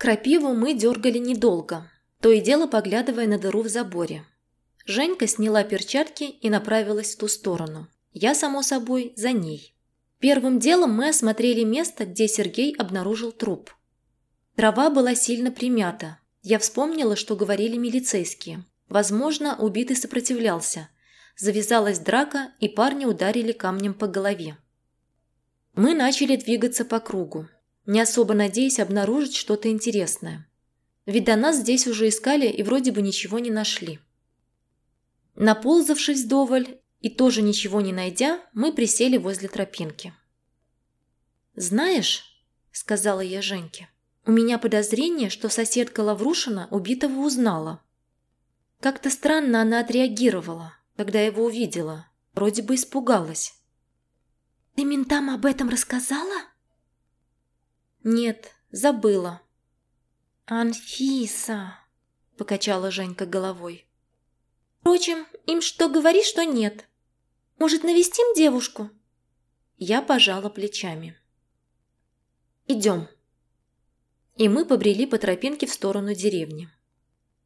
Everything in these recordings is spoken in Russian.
Крапиву мы дергали недолго, то и дело поглядывая на дыру в заборе. Женька сняла перчатки и направилась в ту сторону. Я, само собой, за ней. Первым делом мы осмотрели место, где Сергей обнаружил труп. Трава была сильно примята. Я вспомнила, что говорили милицейские. Возможно, убитый сопротивлялся. Завязалась драка, и парни ударили камнем по голове. Мы начали двигаться по кругу, не особо надеясь обнаружить что-то интересное. Ведь до нас здесь уже искали и вроде бы ничего не нашли. Наползавшись вдоволь и тоже ничего не найдя, мы присели возле тропинки. «Знаешь», — сказала я Женьке, — «у меня подозрение, что соседка Лаврушина убитого узнала. Как-то странно она отреагировала, когда его увидела, вроде бы испугалась». «Ты ментам об этом рассказала?» «Нет, забыла». «Анфиса», — покачала Женька головой. «Впрочем, им что говори, что нет. Может, навестим девушку?» Я пожала плечами. «Идем». И мы побрели по тропинке в сторону деревни.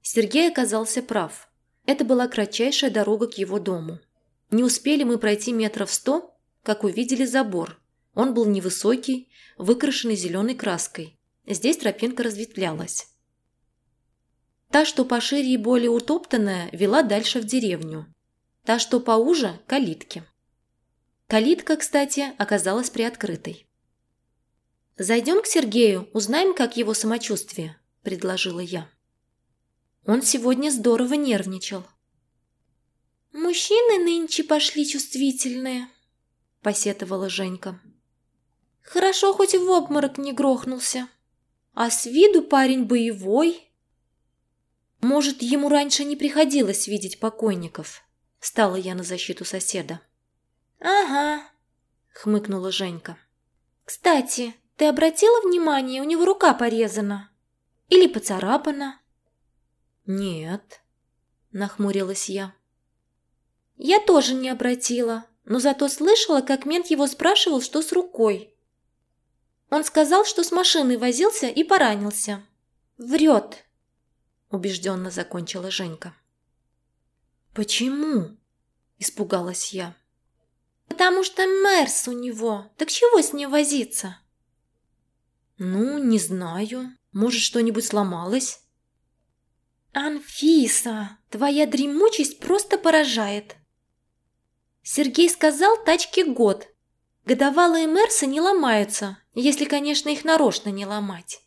Сергей оказался прав. Это была кратчайшая дорога к его дому. Не успели мы пройти метров сто, как увидели забор. Он был невысокий, выкрашенный зеленой краской. Здесь тропинка разветвлялась. Та, что пошире и более утоптанная, вела дальше в деревню. Та, что поуже – калитки. Калитка, кстати, оказалась приоткрытой. «Зайдем к Сергею, узнаем, как его самочувствие», – предложила я. Он сегодня здорово нервничал. «Мужчины нынче пошли чувствительные», – посетовала Женька. «Хорошо, хоть в обморок не грохнулся. А с виду парень боевой». «Может, ему раньше не приходилось видеть покойников?» Стала я на защиту соседа. «Ага», — хмыкнула Женька. «Кстати, ты обратила внимание, у него рука порезана? Или поцарапана?» «Нет», — нахмурилась я. «Я тоже не обратила, но зато слышала, как мент его спрашивал, что с рукой. Он сказал, что с машиной возился и поранился. Врет», — убежденно закончила Женька. «Почему?» – испугалась я. «Потому что Мерс у него. Так чего с ним возиться?» «Ну, не знаю. Может, что-нибудь сломалось?» «Анфиса, твоя дремучесть просто поражает!» Сергей сказал, тачки год. Годовалые Мерсы не ломаются, если, конечно, их нарочно не ломать.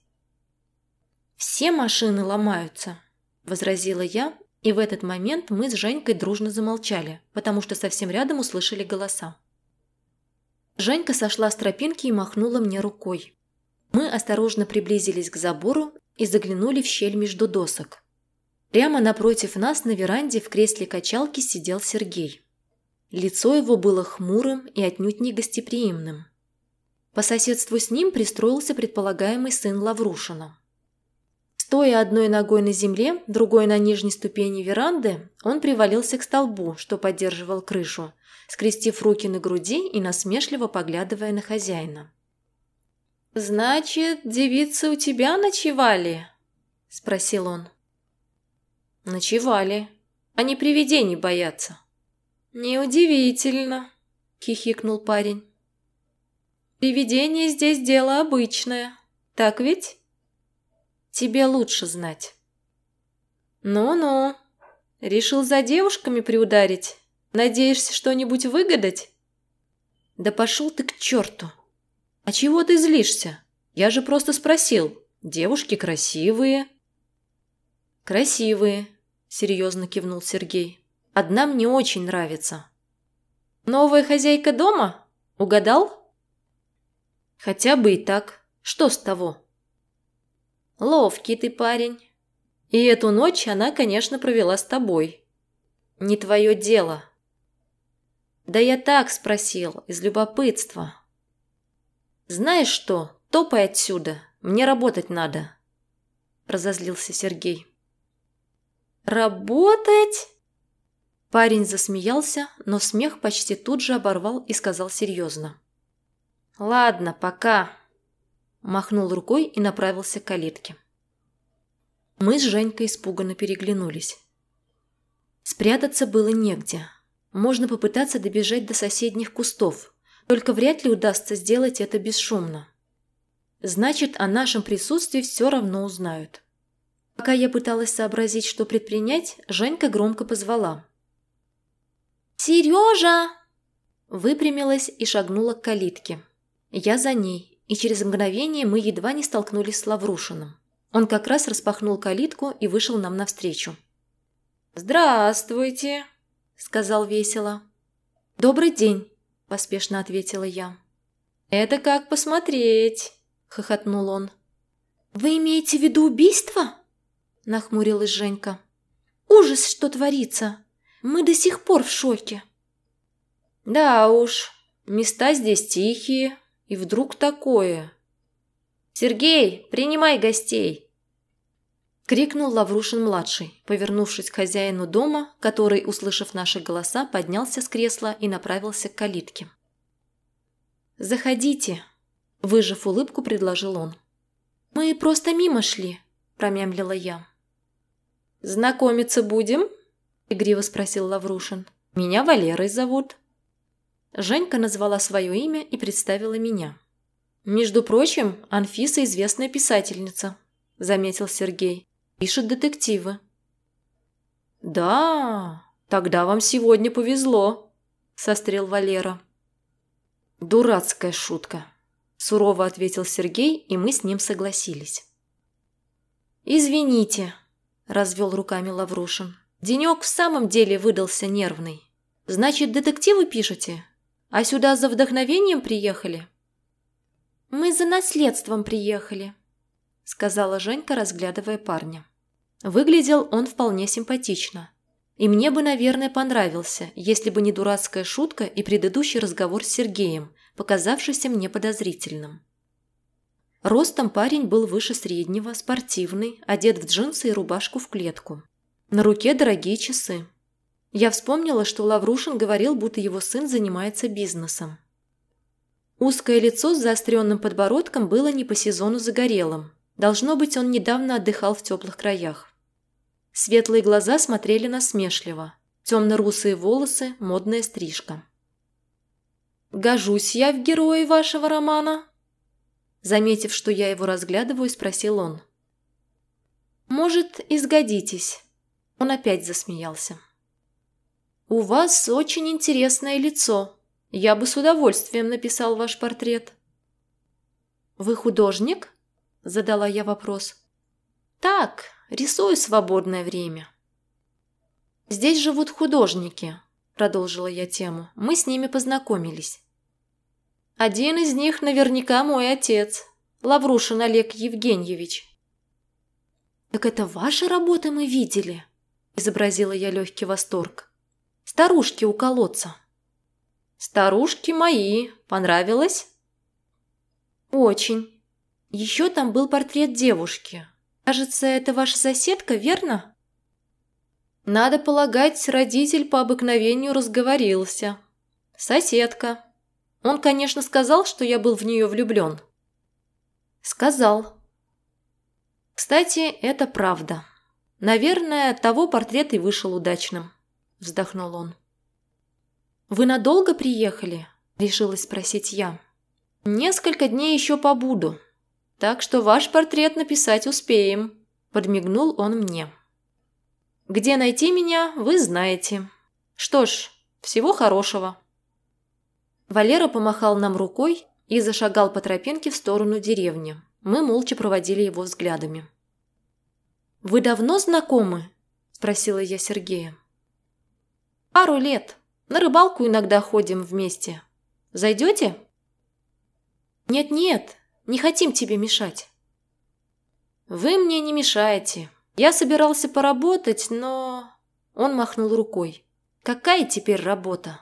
«Все машины ломаются», – возразила я и в этот момент мы с Женькой дружно замолчали, потому что совсем рядом услышали голоса. Женька сошла с тропинки и махнула мне рукой. Мы осторожно приблизились к забору и заглянули в щель между досок. Прямо напротив нас на веранде в кресле качалки сидел Сергей. Лицо его было хмурым и отнюдь не гостеприимным. По соседству с ним пристроился предполагаемый сын Лаврушина. Стоя одной ногой на земле, другой на нижней ступени веранды, он привалился к столбу, что поддерживал крышу, скрестив руки на груди и насмешливо поглядывая на хозяина. «Значит, девицы у тебя ночевали?» – спросил он. «Ночевали. Они привидений боятся». «Неудивительно», – хихикнул парень. «Привидение здесь дело обычное, так ведь?» Тебе лучше знать. Ну-ну. Решил за девушками приударить? Надеешься что-нибудь выгадать? Да пошел ты к черту. А чего ты злишься? Я же просто спросил. Девушки красивые. Красивые, серьезно кивнул Сергей. Одна мне очень нравится. Новая хозяйка дома? Угадал? Хотя бы и так. Что с того? Ловкий ты парень. И эту ночь она, конечно, провела с тобой. Не твое дело. Да я так спросил, из любопытства. Знаешь что, топай отсюда, мне работать надо. Разозлился Сергей. Работать? Парень засмеялся, но смех почти тут же оборвал и сказал серьезно. «Ладно, пока» махнул рукой и направился к калитке. Мы с Женькой испуганно переглянулись. Спрятаться было негде. Можно попытаться добежать до соседних кустов, только вряд ли удастся сделать это бесшумно. Значит, о нашем присутствии все равно узнают. Пока я пыталась сообразить, что предпринять, Женька громко позвала. «Сережа!» Выпрямилась и шагнула к калитке. Я за ней, и через мгновение мы едва не столкнулись с Лаврушиным. Он как раз распахнул калитку и вышел нам навстречу. «Здравствуйте!» – сказал весело. «Добрый день!» – поспешно ответила я. «Это как посмотреть!» – хохотнул он. «Вы имеете в виду убийство?» – нахмурилась Женька. «Ужас, что творится! Мы до сих пор в шоке!» «Да уж, места здесь тихие, и вдруг такое!» «Сергей, принимай гостей!» Крикнул Лаврушин-младший, повернувшись к хозяину дома, который, услышав наши голоса, поднялся с кресла и направился к калитке. «Заходите», – выжив улыбку, предложил он. «Мы просто мимо шли», – промямлила я. «Знакомиться будем?» – игриво спросил Лаврушин. «Меня Валерой зовут». Женька назвала свое имя и представила меня. «Между прочим, Анфиса известная писательница», – заметил Сергей. «Пишет детективы». «Да, тогда вам сегодня повезло», – сострел Валера. «Дурацкая шутка», – сурово ответил Сергей, и мы с ним согласились. «Извините», – развел руками Лаврушин. «Денек в самом деле выдался нервный. Значит, детективы пишете? А сюда за вдохновением приехали?» «Мы за наследством приехали», — сказала Женька, разглядывая парня. Выглядел он вполне симпатично. И мне бы, наверное, понравился, если бы не дурацкая шутка и предыдущий разговор с Сергеем, показавшийся мне подозрительным. Ростом парень был выше среднего, спортивный, одет в джинсы и рубашку в клетку. На руке дорогие часы. Я вспомнила, что Лаврушин говорил, будто его сын занимается бизнесом. Узкое лицо с заостренным подбородком было не по сезону загорелым. Должно быть, он недавно отдыхал в теплых краях. Светлые глаза смотрели насмешливо. Темно-русые волосы, модная стрижка. «Гожусь я в герои вашего романа?» Заметив, что я его разглядываю, спросил он. «Может, изгодитесь?» Он опять засмеялся. «У вас очень интересное лицо», я бы с удовольствием написал ваш портрет. «Вы художник?» – задала я вопрос. «Так, рисую свободное время». «Здесь живут художники», – продолжила я тему. «Мы с ними познакомились». «Один из них наверняка мой отец, Лаврушин Олег Евгеньевич». «Так это ваши работы мы видели?» – изобразила я легкий восторг. «Старушки у колодца». «Старушки мои. Понравилось?» «Очень. Еще там был портрет девушки. Кажется, это ваша соседка, верно?» Надо полагать, родитель по обыкновению разговорился. Соседка. Он, конечно, сказал, что я был в нее влюблен. Сказал. Кстати, это правда. Наверное, того портрет и вышел удачным. Вздохнул он. «Вы надолго приехали?» – решилась спросить я. «Несколько дней еще побуду, так что ваш портрет написать успеем», – подмигнул он мне. «Где найти меня, вы знаете. Что ж, всего хорошего». Валера помахал нам рукой и зашагал по тропинке в сторону деревни. Мы молча проводили его взглядами. «Вы давно знакомы?» – спросила я Сергея. «Пару лет», на рыбалку иногда ходим вместе. Зайдете?» «Нет-нет, не хотим тебе мешать». «Вы мне не мешаете. Я собирался поработать, но...» Он махнул рукой. «Какая теперь работа?»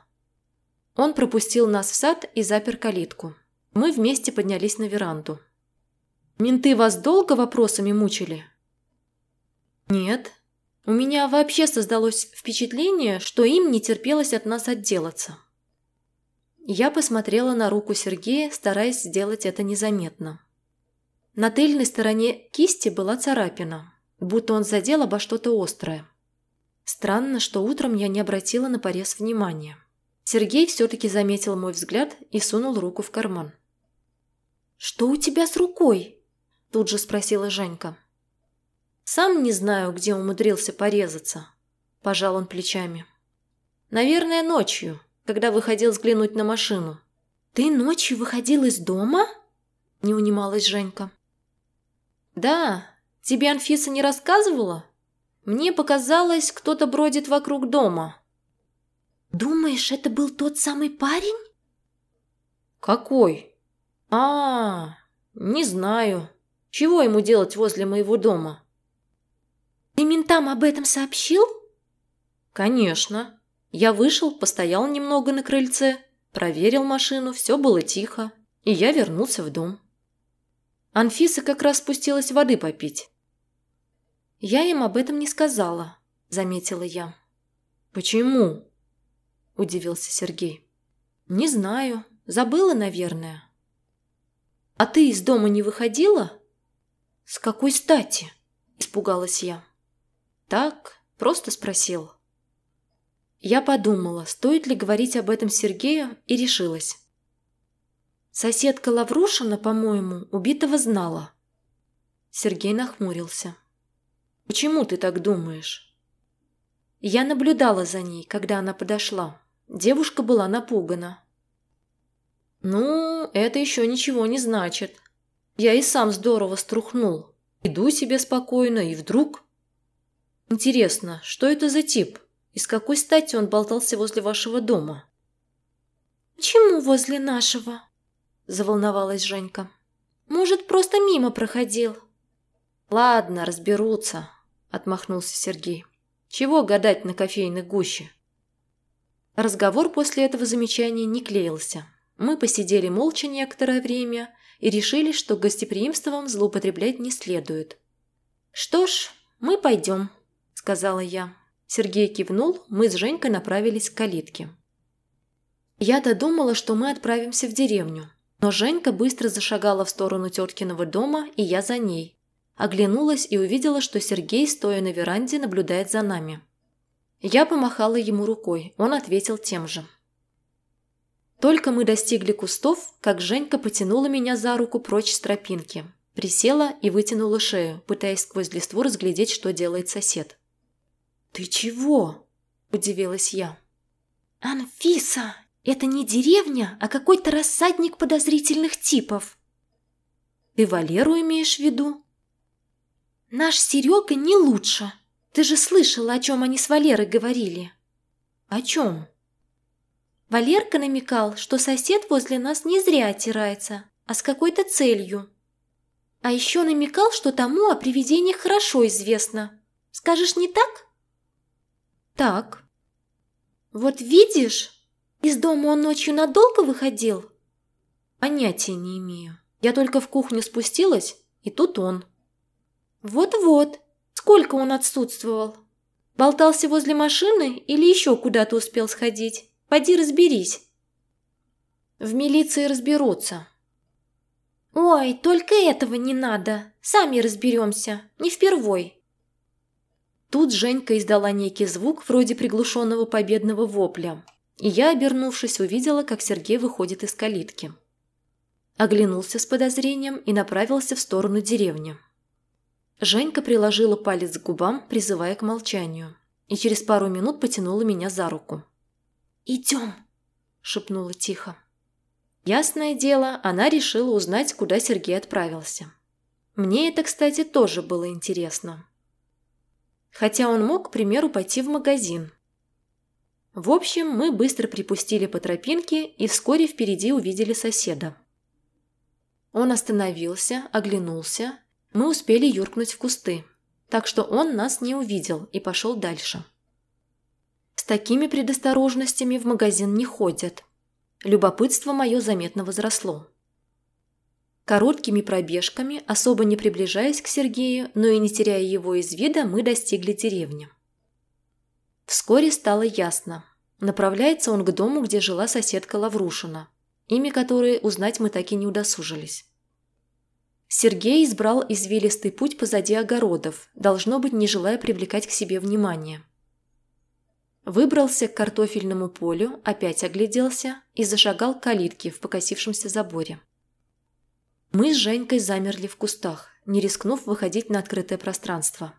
Он пропустил нас в сад и запер калитку. Мы вместе поднялись на веранду. «Менты вас долго вопросами мучили?» «Нет», у меня вообще создалось впечатление, что им не терпелось от нас отделаться. Я посмотрела на руку Сергея, стараясь сделать это незаметно. На тыльной стороне кисти была царапина. будто он задел обо что-то острое. Странно, что утром я не обратила на порез внимания. Сергей все-таки заметил мой взгляд и сунул руку в карман. «Что у тебя с рукой?» – тут же спросила Женька. «Сам не знаю, где умудрился порезаться», – пожал он плечами. «Наверное, ночью, когда выходил взглянуть на машину». «Ты ночью выходил из дома?» – не унималась Женька. «Да, тебе Анфиса не рассказывала?» Мне показалось, кто-то бродит вокруг дома. Думаешь, это был тот самый парень? Какой? А, не знаю. Чего ему делать возле моего дома? Ты ментам об этом сообщил? Конечно. Я вышел, постоял немного на крыльце, проверил машину, все было тихо, и я вернулся в дом. Анфиса как раз спустилась воды попить. «Я им об этом не сказала», – заметила я. «Почему?» – удивился Сергей. «Не знаю. Забыла, наверное». «А ты из дома не выходила?» «С какой стати?» – испугалась я. «Так, просто спросил». Я подумала, стоит ли говорить об этом Сергею, и решилась. Соседка Лаврушина, по-моему, убитого знала. Сергей нахмурился. «Почему ты так думаешь?» Я наблюдала за ней, когда она подошла. Девушка была напугана. «Ну, это еще ничего не значит. Я и сам здорово струхнул. Иду себе спокойно, и вдруг...» «Интересно, что это за тип? И с какой стати он болтался возле вашего дома?» «Почему возле нашего?» – заволновалась Женька. «Может, просто мимо проходил?» «Ладно, разберутся отмахнулся Сергей. Чего гадать на кофейной гуще? Разговор после этого замечания не клеился. Мы посидели молча некоторое время и решили, что гостеприимством злоупотреблять не следует. «Что ж, мы пойдем», — сказала я. Сергей кивнул, мы с Женькой направились к калитке. Я додумала, что мы отправимся в деревню, но Женька быстро зашагала в сторону теткиного дома, и я за ней. Оглянулась и увидела, что Сергей, стоя на веранде, наблюдает за нами. Я помахала ему рукой, он ответил тем же. Только мы достигли кустов, как Женька потянула меня за руку прочь с тропинки. Присела и вытянула шею, пытаясь сквозь листву разглядеть, что делает сосед. «Ты чего?» – удивилась я. «Анфиса, это не деревня, а какой-то рассадник подозрительных типов». «Ты Валеру имеешь в виду?» Наш Серега не лучше. Ты же слышала, о чем они с Валерой говорили. О чем? Валерка намекал, что сосед возле нас не зря отирается, а с какой-то целью. А еще намекал, что тому о привидениях хорошо известно. Скажешь, не так? Так. Вот видишь, из дома он ночью надолго выходил? Понятия не имею. Я только в кухню спустилась, и тут он. «Вот-вот. Сколько он отсутствовал? Болтался возле машины или еще куда-то успел сходить? Пойди разберись». «В милиции разберутся». «Ой, только этого не надо. Сами разберемся. Не впервой». Тут Женька издала некий звук, вроде приглушенного победного вопля, и я, обернувшись, увидела, как Сергей выходит из калитки. Оглянулся с подозрением и направился в сторону деревни. Женька приложила палец к губам, призывая к молчанию, и через пару минут потянула меня за руку. «Идем!» – шепнула тихо. Ясное дело, она решила узнать, куда Сергей отправился. Мне это, кстати, тоже было интересно. Хотя он мог, к примеру, пойти в магазин. В общем, мы быстро припустили по тропинке и вскоре впереди увидели соседа. Он остановился, оглянулся мы успели юркнуть в кусты, так что он нас не увидел и пошел дальше. С такими предосторожностями в магазин не ходят. Любопытство мое заметно возросло. Короткими пробежками, особо не приближаясь к Сергею, но и не теряя его из вида, мы достигли деревни. Вскоре стало ясно. Направляется он к дому, где жила соседка Лаврушина, имя которой узнать мы так и не удосужились. Сергей избрал извилистый путь позади огородов, должно быть, не желая привлекать к себе внимание. Выбрался к картофельному полю, опять огляделся и зашагал к калитке в покосившемся заборе. Мы с Женькой замерли в кустах, не рискнув выходить на открытое пространство.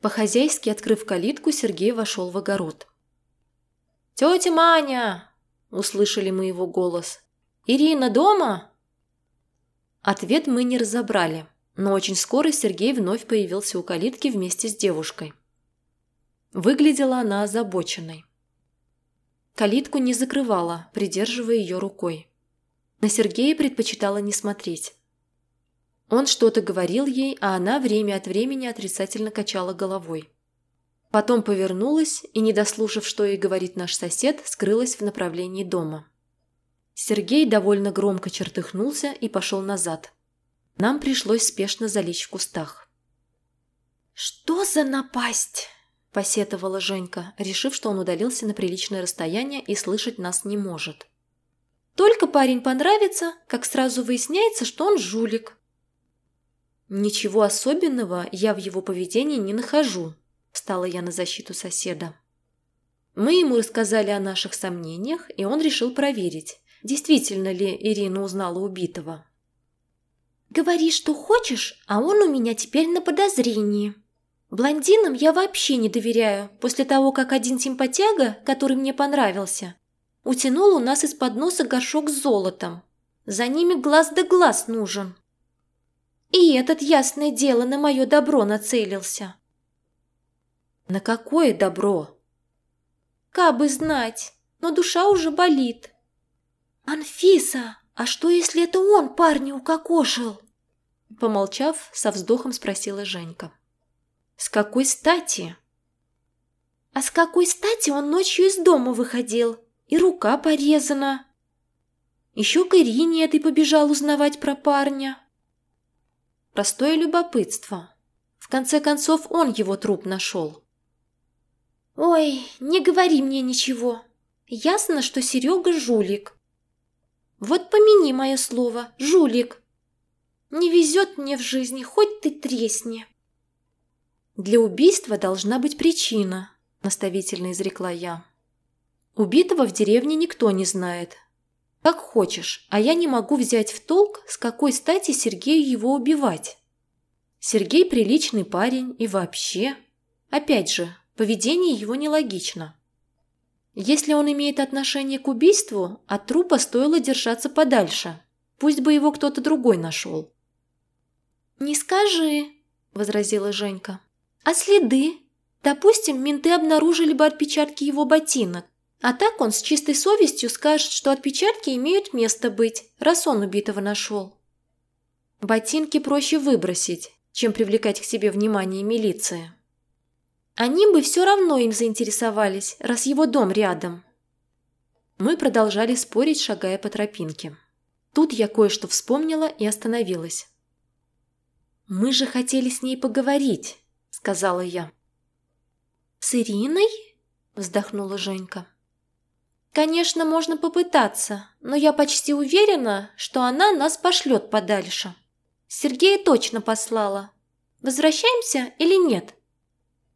По-хозяйски открыв калитку, Сергей вошел в огород. «Тетя Маня!» – услышали мы его голос. «Ирина дома?» Ответ мы не разобрали, но очень скоро Сергей вновь появился у калитки вместе с девушкой. Выглядела она озабоченной. Калитку не закрывала, придерживая ее рукой. На Сергея предпочитала не смотреть. Он что-то говорил ей, а она время от времени отрицательно качала головой. Потом повернулась и, не дослушав, что ей говорит наш сосед, скрылась в направлении дома. Сергей довольно громко чертыхнулся и пошел назад. Нам пришлось спешно залечь в кустах. «Что за напасть?» – посетовала Женька, решив, что он удалился на приличное расстояние и слышать нас не может. «Только парень понравится, как сразу выясняется, что он жулик». «Ничего особенного я в его поведении не нахожу», – встала я на защиту соседа. Мы ему рассказали о наших сомнениях, и он решил проверить, действительно ли Ирина узнала убитого. «Говори, что хочешь, а он у меня теперь на подозрении. Блондинам я вообще не доверяю, после того, как один симпатяга, который мне понравился, утянул у нас из-под носа горшок с золотом. За ними глаз да глаз нужен. И этот, ясное дело, на мое добро нацелился. На какое добро? Кабы знать, но душа уже болит. Анфиса, а что, если это он парня укокошил? Помолчав, со вздохом спросила Женька. С какой стати? А с какой стати он ночью из дома выходил? И рука порезана. Еще к Ирине этой побежал узнавать про парня. Простое любопытство. В конце концов, он его труп нашел. Ой, не говори мне ничего. Ясно, что Серега жулик. Вот помяни мое слово, жулик. Не везет мне в жизни, хоть ты тресни. Для убийства должна быть причина, наставительно изрекла я. Убитого в деревне никто не знает, как хочешь, а я не могу взять в толк, с какой стати Сергею его убивать. Сергей приличный парень и вообще... Опять же, поведение его нелогично. Если он имеет отношение к убийству, от трупа стоило держаться подальше. Пусть бы его кто-то другой нашел. «Не скажи», – возразила Женька. «А следы? Допустим, менты обнаружили бы отпечатки его ботинок. А так он с чистой совестью скажет, что отпечатки имеют место быть, раз он убитого нашел. Ботинки проще выбросить, чем привлекать к себе внимание милиции. Они бы все равно им заинтересовались, раз его дом рядом. Мы продолжали спорить, шагая по тропинке. Тут я кое-что вспомнила и остановилась. «Мы же хотели с ней поговорить», — сказала я. «С Ириной?» — вздохнула Женька. Конечно, можно попытаться, но я почти уверена, что она нас пошлет подальше. Сергея точно послала. Возвращаемся или нет?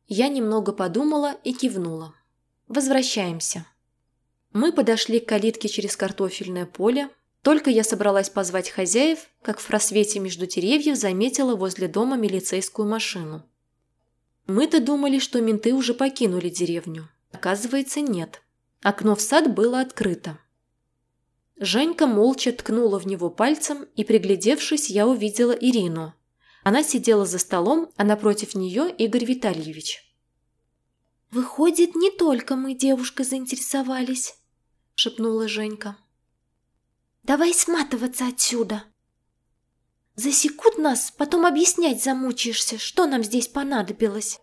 Я немного подумала и кивнула. Возвращаемся. Мы подошли к калитке через картофельное поле. Только я собралась позвать хозяев, как в просвете между деревьев заметила возле дома милицейскую машину. Мы-то думали, что менты уже покинули деревню. Оказывается, нет. Окно в сад было открыто. Женька молча ткнула в него пальцем, и, приглядевшись, я увидела Ирину. Она сидела за столом, а напротив нее Игорь Витальевич. «Выходит, не только мы, девушка, заинтересовались», — шепнула Женька. «Давай сматываться отсюда. Засекут нас, потом объяснять замучаешься, что нам здесь понадобилось».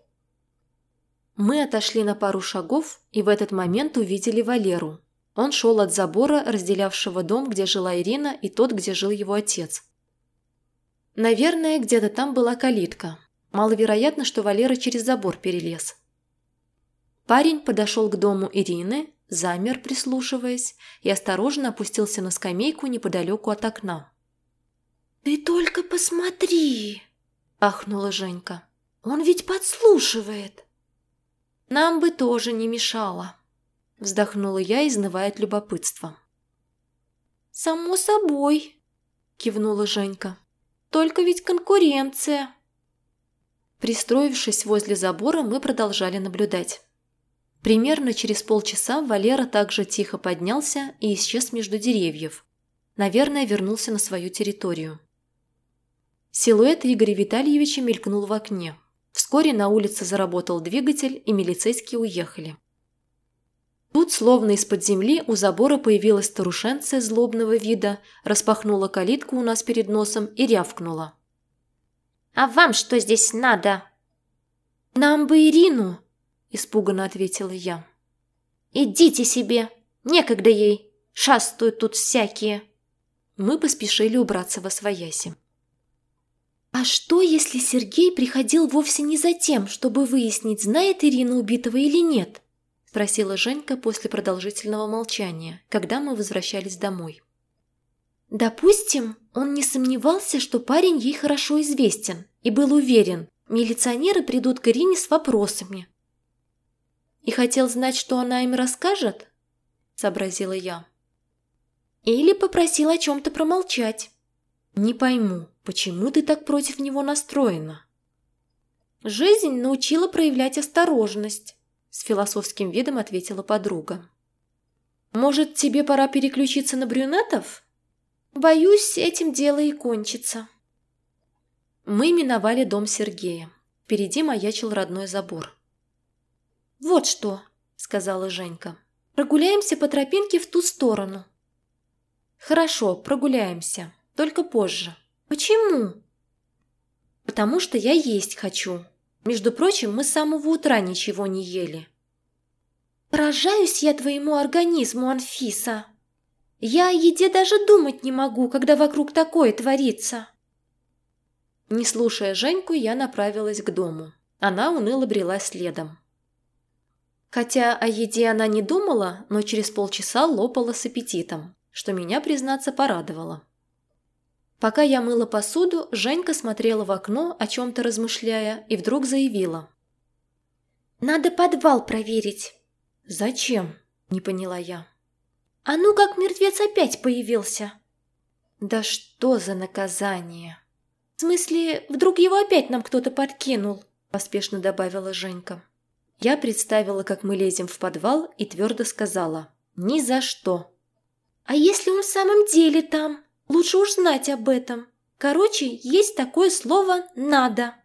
Мы отошли на пару шагов и в этот момент увидели Валеру. Он шел от забора, разделявшего дом, где жила Ирина, и тот, где жил его отец. Наверное, где-то там была калитка. Маловероятно, что Валера через забор перелез. Парень подошел к дому Ирины, замер, прислушиваясь, и осторожно опустился на скамейку неподалеку от окна. «Ты только посмотри!» – ахнула Женька. «Он ведь подслушивает!» «Нам бы тоже не мешало!» – вздохнула я, изнывая от любопытства. «Само собой!» – кивнула Женька. «Только ведь конкуренция!» Пристроившись возле забора, мы продолжали наблюдать. Примерно через полчаса Валера также тихо поднялся и исчез между деревьев. Наверное, вернулся на свою территорию. Силуэт Игоря Витальевича мелькнул в окне. Вскоре на улице заработал двигатель, и милицейские уехали. Тут, словно из-под земли, у забора появилась старушенция злобного вида, распахнула калитку у нас перед носом и рявкнула. «А вам что здесь надо?» «Нам бы Ирину!» – испуганно ответила я. «Идите себе! Некогда ей! Шастают тут всякие!» Мы поспешили убраться во свояси. «А что, если Сергей приходил вовсе не за тем, чтобы выяснить, знает Ирина убитого или нет?» – спросила Женька после продолжительного молчания, когда мы возвращались домой. «Допустим, он не сомневался, что парень ей хорошо известен, и был уверен, милиционеры придут к Ирине с вопросами. И хотел знать, что она им расскажет?» – сообразила я. «Или попросил о чем-то промолчать». «Не пойму, почему ты так против него настроена?» «Жизнь научила проявлять осторожность», – с философским видом ответила подруга. «Может, тебе пора переключиться на брюнетов?» «Боюсь, этим дело и кончится». Мы миновали дом Сергея. Впереди маячил родной забор. «Вот что», — сказала Женька. «Прогуляемся по тропинке в ту сторону». «Хорошо, прогуляемся. Только позже». «Почему?» «Потому что я есть хочу. Между прочим, мы с самого утра ничего не ели». «Поражаюсь я твоему организму, Анфиса. Я о еде даже думать не могу, когда вокруг такое творится». Не слушая Женьку, я направилась к дому. Она уныло брела следом. Хотя о еде она не думала, но через полчаса лопала с аппетитом, что меня, признаться, порадовало. Пока я мыла посуду, Женька смотрела в окно, о чем-то размышляя, и вдруг заявила. «Надо подвал проверить». «Зачем?» – не поняла я. «А ну как мертвец опять появился?» «Да что за наказание?» «В смысле, вдруг его опять нам кто-то подкинул?» – поспешно добавила Женька. Я представила, как мы лезем в подвал, и твердо сказала «Ни за что». «А если он в самом деле там? Лучше уж знать об этом. Короче, есть такое слово «надо».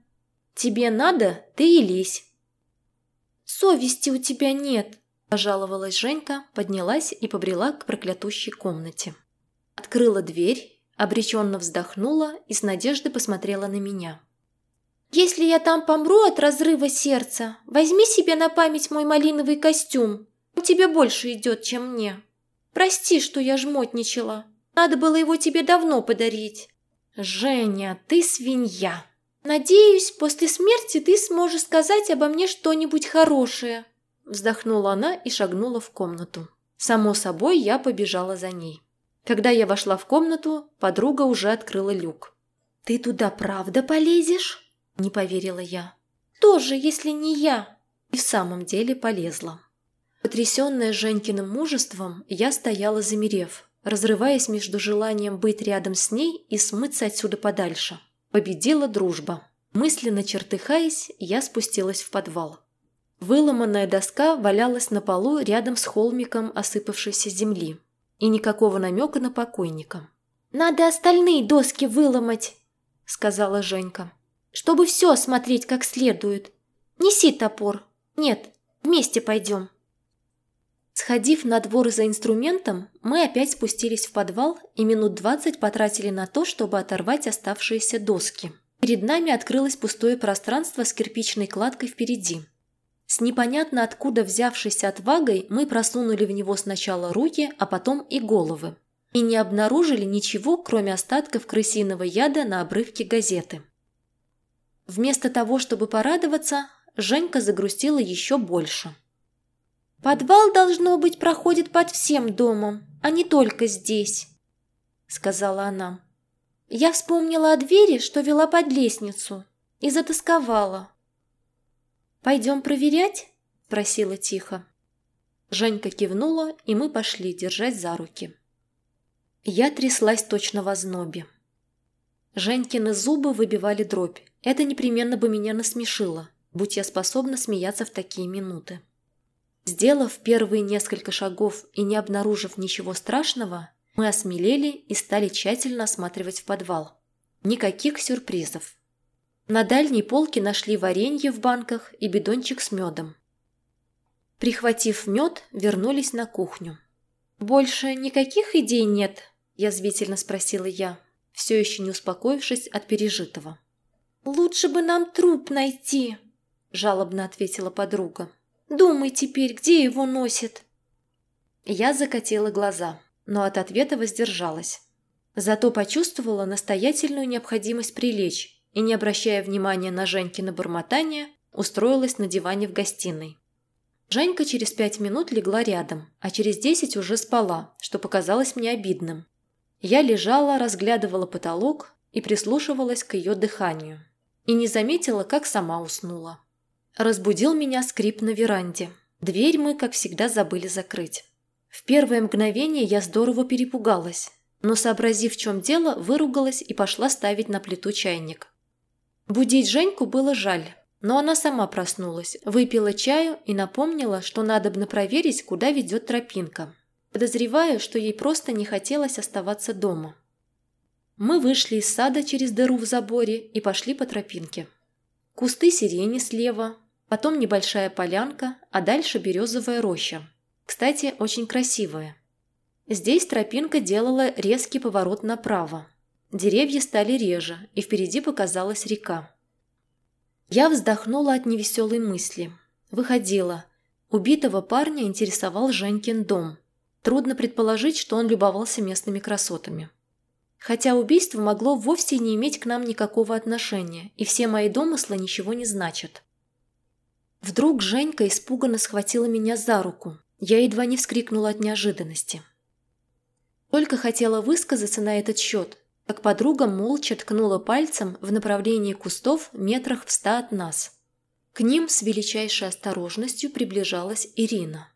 «Тебе надо, ты и лезь». «Совести у тебя нет», – пожаловалась Женька, поднялась и побрела к проклятущей комнате. Открыла дверь, обреченно вздохнула и с надеждой посмотрела на меня. Если я там помру от разрыва сердца, возьми себе на память мой малиновый костюм. Он тебе больше идет, чем мне. Прости, что я жмотничала. Надо было его тебе давно подарить. Женя, ты свинья. Надеюсь, после смерти ты сможешь сказать обо мне что-нибудь хорошее. Вздохнула она и шагнула в комнату. Само собой, я побежала за ней. Когда я вошла в комнату, подруга уже открыла люк. «Ты туда правда полезешь?» Не поверила я. «Тоже, если не я!» И в самом деле полезла. Потрясенная Женькиным мужеством, я стояла замерев, разрываясь между желанием быть рядом с ней и смыться отсюда подальше. Победила дружба. Мысленно чертыхаясь, я спустилась в подвал. Выломанная доска валялась на полу рядом с холмиком осыпавшейся земли. И никакого намека на покойника. «Надо остальные доски выломать», — сказала Женька чтобы все осмотреть как следует. Неси топор. Нет, вместе пойдем. Сходив на двор за инструментом, мы опять спустились в подвал и минут двадцать потратили на то, чтобы оторвать оставшиеся доски. Перед нами открылось пустое пространство с кирпичной кладкой впереди. С непонятно откуда взявшейся отвагой мы просунули в него сначала руки, а потом и головы. И не обнаружили ничего, кроме остатков крысиного яда на обрывке газеты. Вместо того, чтобы порадоваться, Женька загрустила еще больше. «Подвал, должно быть, проходит под всем домом, а не только здесь», — сказала она. Я вспомнила о двери, что вела под лестницу, и затасковала. «Пойдем проверять?» – просила тихо. Женька кивнула, и мы пошли, держать за руки. Я тряслась точно в ознобе. Женькины зубы выбивали дробь. Это непременно бы меня насмешило, будь я способна смеяться в такие минуты. Сделав первые несколько шагов и не обнаружив ничего страшного, мы осмелели и стали тщательно осматривать в подвал. Никаких сюрпризов. На дальней полке нашли варенье в банках и бидончик с медом. Прихватив мед, вернулись на кухню. «Больше никаких идей нет?» – язвительно спросила я, все еще не успокоившись от пережитого. «Лучше бы нам труп найти», – жалобно ответила подруга. «Думай теперь, где его носит?» Я закатила глаза, но от ответа воздержалась. Зато почувствовала настоятельную необходимость прилечь и, не обращая внимания на Женькино бормотание, устроилась на диване в гостиной. Женька через пять минут легла рядом, а через десять уже спала, что показалось мне обидным. Я лежала, разглядывала потолок и прислушивалась к ее дыханию. И не заметила, как сама уснула. Разбудил меня скрип на веранде. Дверь мы, как всегда, забыли закрыть. В первое мгновение я здорово перепугалась, но, сообразив, в чем дело, выругалась и пошла ставить на плиту чайник. Будить Женьку было жаль, но она сама проснулась, выпила чаю и напомнила, что надобно проверить, куда ведет тропинка. Подозреваю, что ей просто не хотелось оставаться дома. Мы вышли из сада через дыру в заборе и пошли по тропинке. Кусты сирени слева, потом небольшая полянка, а дальше березовая роща. Кстати, очень красивая. Здесь тропинка делала резкий поворот направо. Деревья стали реже, и впереди показалась река. Я вздохнула от невеселой мысли. Выходила. Убитого парня интересовал Женькин дом. Трудно предположить, что он любовался местными красотами. Хотя убийство могло вовсе не иметь к нам никакого отношения, и все мои домыслы ничего не значат. Вдруг Женька испуганно схватила меня за руку. Я едва не вскрикнула от неожиданности. Только хотела высказаться на этот счет, как подруга молча ткнула пальцем в направлении кустов метрах в ста от нас. К ним с величайшей осторожностью приближалась Ирина.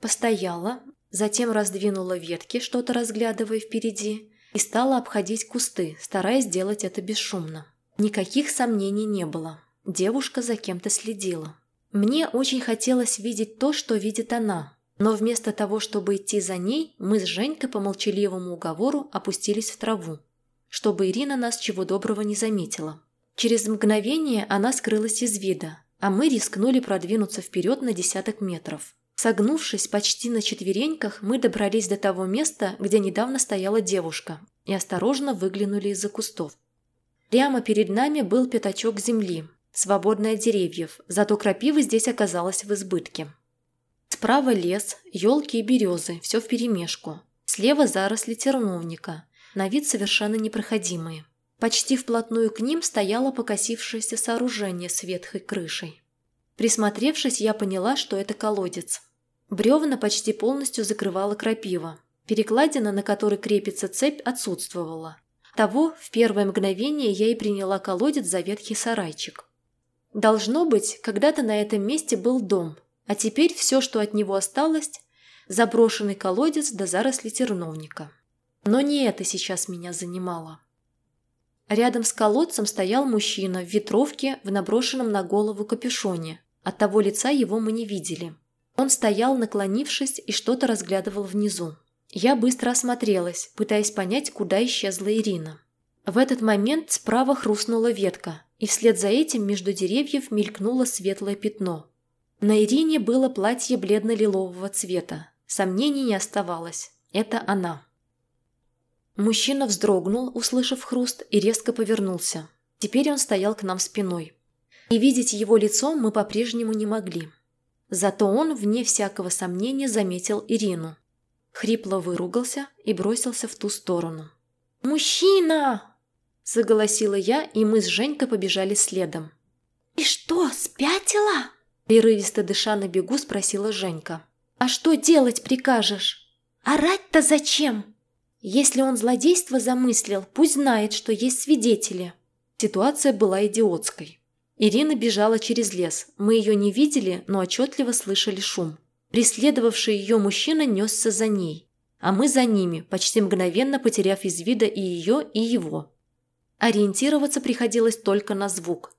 Постояла, затем раздвинула ветки, что-то разглядывая впереди, и стала обходить кусты, стараясь сделать это бесшумно. Никаких сомнений не было. Девушка за кем-то следила. Мне очень хотелось видеть то, что видит она, но вместо того, чтобы идти за ней, мы с Женькой по молчаливому уговору опустились в траву чтобы Ирина нас чего доброго не заметила. Через мгновение она скрылась из вида, а мы рискнули продвинуться вперед на десяток метров. Согнувшись почти на четвереньках, мы добрались до того места, где недавно стояла девушка, и осторожно выглянули из-за кустов. Прямо перед нами был пятачок земли, свободный от деревьев, зато крапивы здесь оказалось в избытке. Справа лес, елки и березы, все вперемешку. Слева заросли терновника, на вид совершенно непроходимые. Почти вплотную к ним стояло покосившееся сооружение с ветхой крышей. Присмотревшись, я поняла, что это колодец. Бревна почти полностью закрывала крапива. Перекладина, на которой крепится цепь, отсутствовала. Того в первое мгновение я и приняла колодец за ветхий сарайчик. Должно быть, когда-то на этом месте был дом, а теперь все, что от него осталось – заброшенный колодец до заросли терновника. Но не это сейчас меня занимало. Рядом с колодцем стоял мужчина в ветровке в наброшенном на голову капюшоне. От того лица его мы не видели. Он стоял, наклонившись, и что-то разглядывал внизу. Я быстро осмотрелась, пытаясь понять, куда исчезла Ирина. В этот момент справа хрустнула ветка, и вслед за этим между деревьев мелькнуло светлое пятно. На Ирине было платье бледно-лилового цвета. Сомнений не оставалось. Это она. Мужчина вздрогнул, услышав хруст, и резко повернулся. Теперь он стоял к нам спиной. И видеть его лицо мы по-прежнему не могли. Зато он, вне всякого сомнения, заметил Ирину. Хрипло выругался и бросился в ту сторону. «Мужчина!» – заголосила я, и мы с Женькой побежали следом. «И что, спятила?» – прерывисто дыша на бегу спросила Женька. «А что делать прикажешь?» «Орать-то зачем?» Если он злодейство замыслил, пусть знает, что есть свидетели. Ситуация была идиотской. Ирина бежала через лес. Мы ее не видели, но отчетливо слышали шум. Преследовавший ее мужчина несся за ней, а мы за ними, почти мгновенно потеряв из вида и ее, и его. Ориентироваться приходилось только на звук.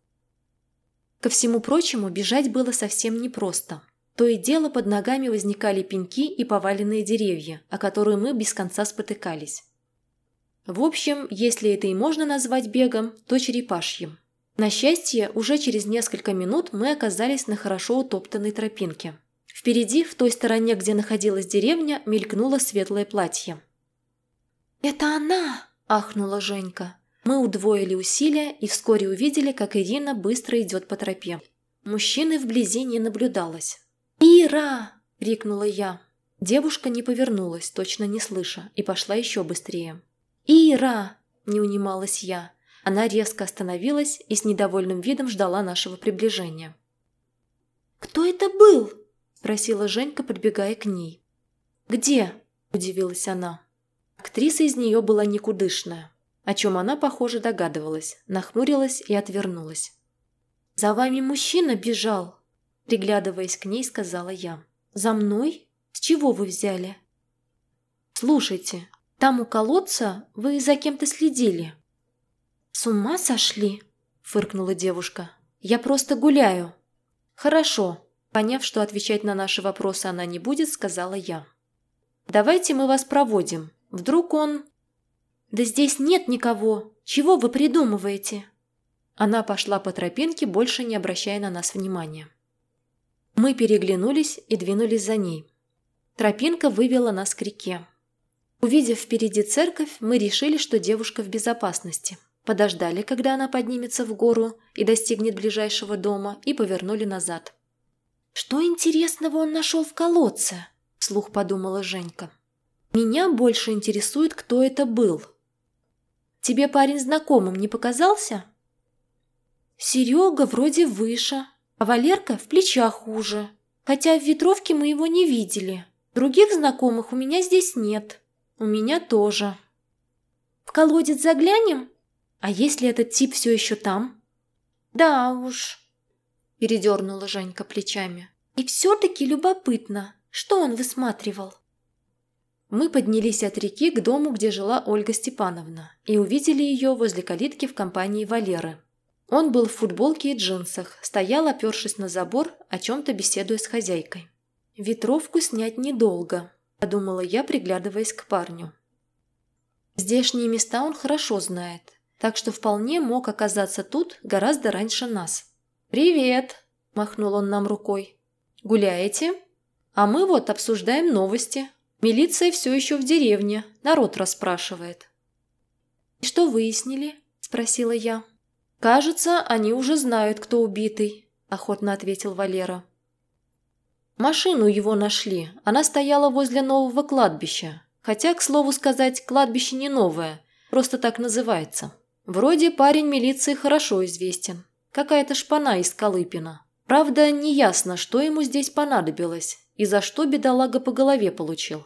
Ко всему прочему, бежать было совсем непросто. То и дело под ногами возникали пеньки и поваленные деревья, о которые мы без конца спотыкались. В общем, если это и можно назвать бегом, то черепашьим. На счастье, уже через несколько минут мы оказались на хорошо утоптанной тропинке. Впереди, в той стороне, где находилась деревня, мелькнуло светлое платье. «Это она!» – ахнула Женька. Мы удвоили усилия и вскоре увидели, как Ирина быстро идет по тропе. Мужчины вблизи не наблюдалось. «Ира!» – крикнула я. Девушка не повернулась, точно не слыша, и пошла еще быстрее. «Ира!» – не унималась я. Она резко остановилась и с недовольным видом ждала нашего приближения. «Кто это был?» – спросила Женька, подбегая к ней. «Где?» – удивилась она. Актриса из нее была никудышная, о чем она, похоже, догадывалась, нахмурилась и отвернулась. «За вами мужчина бежал!» Приглядываясь к ней, сказала я. «За мной? С чего вы взяли?» «Слушайте, там у колодца вы за кем-то следили». «С ума сошли?» – фыркнула девушка. «Я просто гуляю». «Хорошо», – поняв, что отвечать на наши вопросы она не будет, сказала я. «Давайте мы вас проводим. Вдруг он...» «Да здесь нет никого. Чего вы придумываете?» Она пошла по тропинке, больше не обращая на нас внимания. Мы переглянулись и двинулись за ней. Тропинка вывела нас к реке. Увидев впереди церковь, мы решили, что девушка в безопасности. Подождали, когда она поднимется в гору и достигнет ближайшего дома, и повернули назад. «Что интересного он нашел в колодце?» – вслух подумала Женька. «Меня больше интересует, кто это был. Тебе парень знакомым не показался?» «Серега вроде выше», а Валерка в плечах уже. Хотя в ветровке мы его не видели. Других знакомых у меня здесь нет. У меня тоже. В колодец заглянем? А если этот тип все еще там? Да уж. Передернула Женька плечами. И все-таки любопытно, что он высматривал. Мы поднялись от реки к дому, где жила Ольга Степановна, и увидели ее возле калитки в компании Валеры. Он был в футболке и джинсах, стоял, опершись на забор, о чем-то беседуя с хозяйкой. «Ветровку снять недолго», – подумала я, приглядываясь к парню. Здешние места он хорошо знает, так что вполне мог оказаться тут гораздо раньше нас. «Привет!» – махнул он нам рукой. «Гуляете?» «А мы вот обсуждаем новости. Милиция все еще в деревне, народ расспрашивает». «И что выяснили?» – спросила я. «Кажется, они уже знают, кто убитый», – охотно ответил Валера. Машину его нашли. Она стояла возле нового кладбища. Хотя, к слову сказать, кладбище не новое, просто так называется. Вроде парень милиции хорошо известен. Какая-то шпана из Колыпина. Правда, неясно, что ему здесь понадобилось и за что бедолага по голове получил.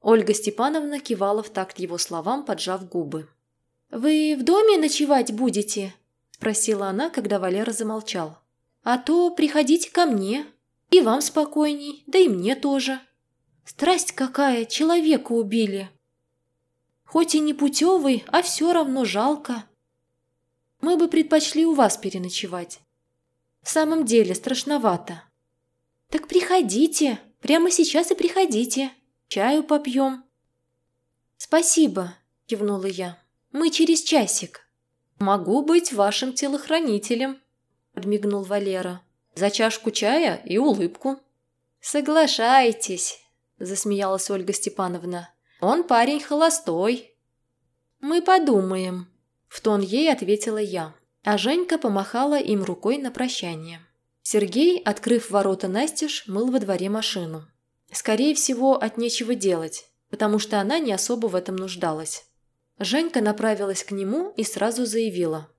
Ольга Степановна кивала в такт его словам, поджав губы. «Вы в доме ночевать будете?» спросила она, когда Валера замолчал. «А то приходите ко мне. И вам спокойней, да и мне тоже. Страсть какая, человека убили. Хоть и не путевый, а все равно жалко. Мы бы предпочли у вас переночевать. В самом деле страшновато. Так приходите, прямо сейчас и приходите. Чаю попьем». «Спасибо», – кивнула я. «Мы через часик». «Могу быть вашим телохранителем», – подмигнул Валера. «За чашку чая и улыбку». «Соглашайтесь», – засмеялась Ольга Степановна. «Он парень холостой». «Мы подумаем», – в тон ей ответила я, а Женька помахала им рукой на прощание. Сергей, открыв ворота настежь, мыл во дворе машину. Скорее всего, от нечего делать, потому что она не особо в этом нуждалась. Женька направилась к нему и сразу заявила.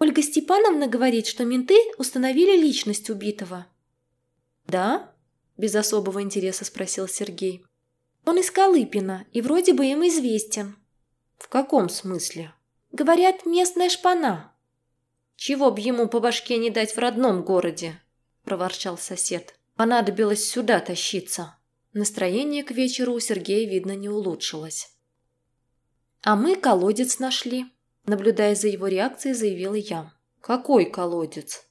«Ольга Степановна говорит, что менты установили личность убитого». «Да?» – без особого интереса спросил Сергей. Он из Колыпина и вроде бы им известен. В каком смысле? Говорят, местная шпана. Чего б ему по башке не дать в родном городе? Проворчал сосед. Понадобилось сюда тащиться. Настроение к вечеру у Сергея, видно, не улучшилось. А мы колодец нашли. Наблюдая за его реакцией, заявила я. Какой колодец?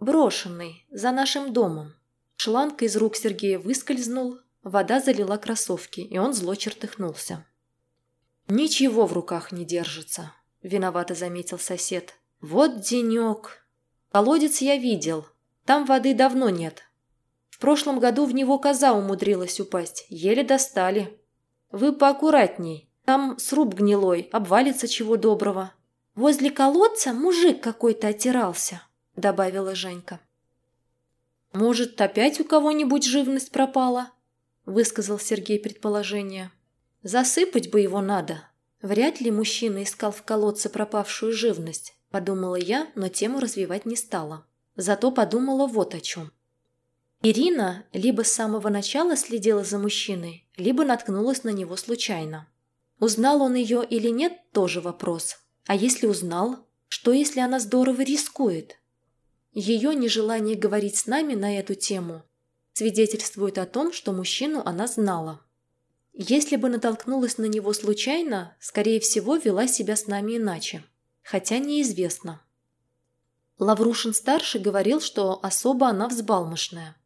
Брошенный, за нашим домом. Шланг из рук Сергея выскользнул, вода залила кроссовки, и он зло чертыхнулся. «Ничего в руках не держится», – виновато заметил сосед. «Вот денек. Колодец я видел. Там воды давно нет. В прошлом году в него коза умудрилась упасть. Еле достали. Вы поаккуратней. Там сруб гнилой, обвалится чего доброго». «Возле колодца мужик какой-то отирался», – добавила Женька. «Может, опять у кого-нибудь живность пропала?» – высказал Сергей предположение. Засыпать бы его надо. Вряд ли мужчина искал в колодце пропавшую живность, подумала я, но тему развивать не стала. Зато подумала вот о чем. Ирина либо с самого начала следила за мужчиной, либо наткнулась на него случайно. Узнал он ее или нет, тоже вопрос. А если узнал, что если она здорово рискует? Ее нежелание говорить с нами на эту тему свидетельствует о том, что мужчину она знала. Если бы натолкнулась на него случайно, скорее всего, вела себя с нами иначе. Хотя неизвестно. Лаврушин-старший говорил, что особо она взбалмошная.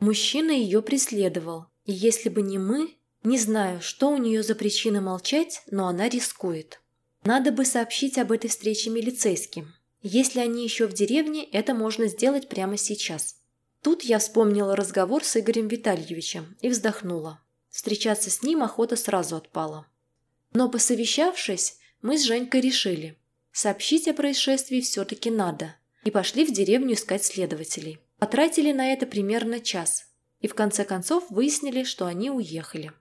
Мужчина ее преследовал, и если бы не мы, не знаю, что у нее за причина молчать, но она рискует. Надо бы сообщить об этой встрече милицейским. Если они еще в деревне, это можно сделать прямо сейчас. Тут я вспомнила разговор с Игорем Витальевичем и вздохнула. Встречаться с ним охота сразу отпала. Но посовещавшись, мы с Женькой решили, сообщить о происшествии все-таки надо, и пошли в деревню искать следователей. Потратили на это примерно час, и в конце концов выяснили, что они уехали.